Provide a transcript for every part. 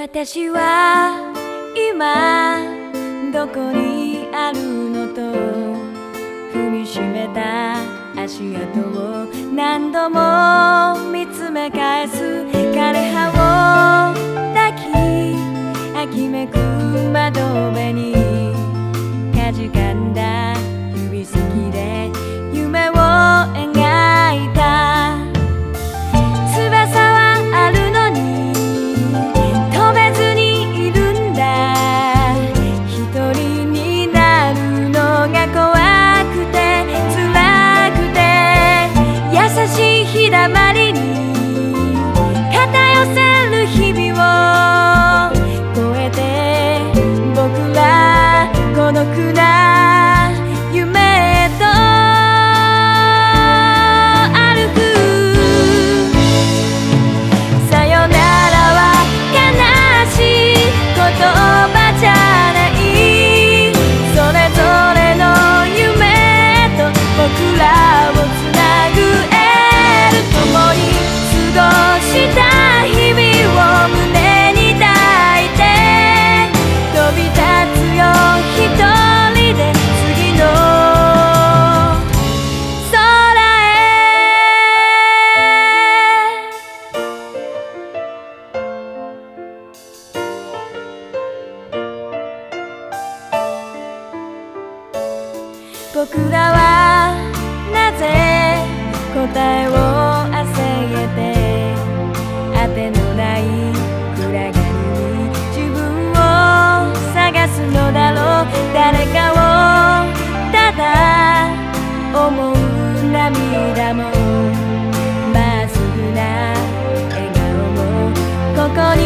ن تو نانندمے کام آخ میک کھیراب ککورا نظے آتے نوائی چوگو سا گاسنگ دادا امو رامی رام گاؤں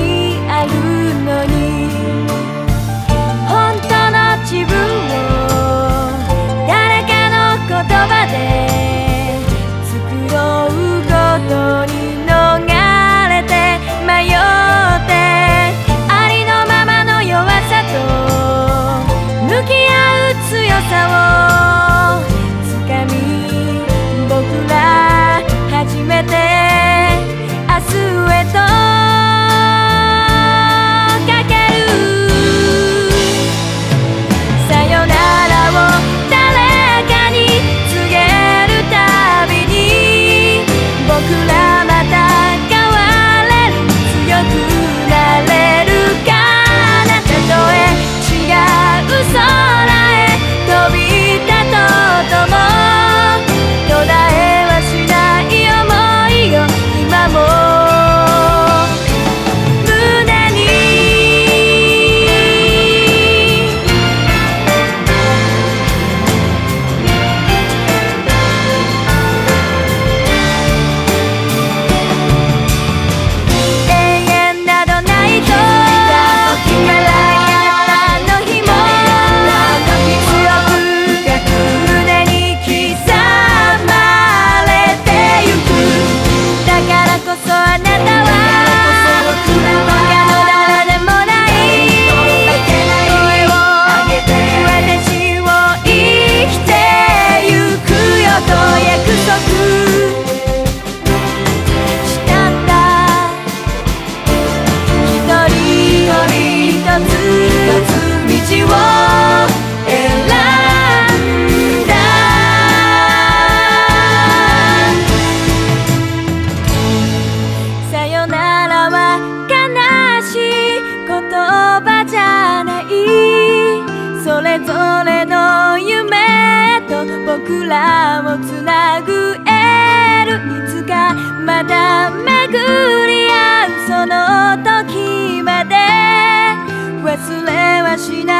گو رن دخی مدین وسو واسین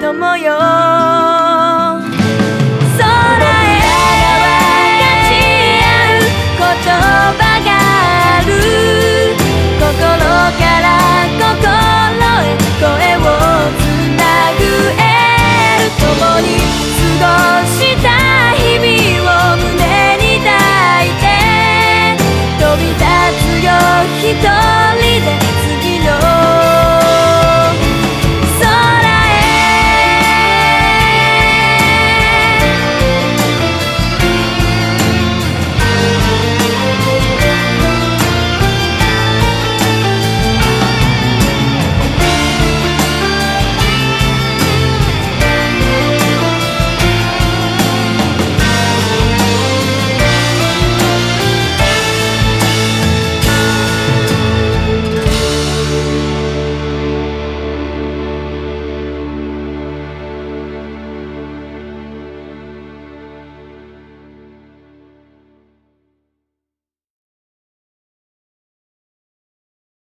تو م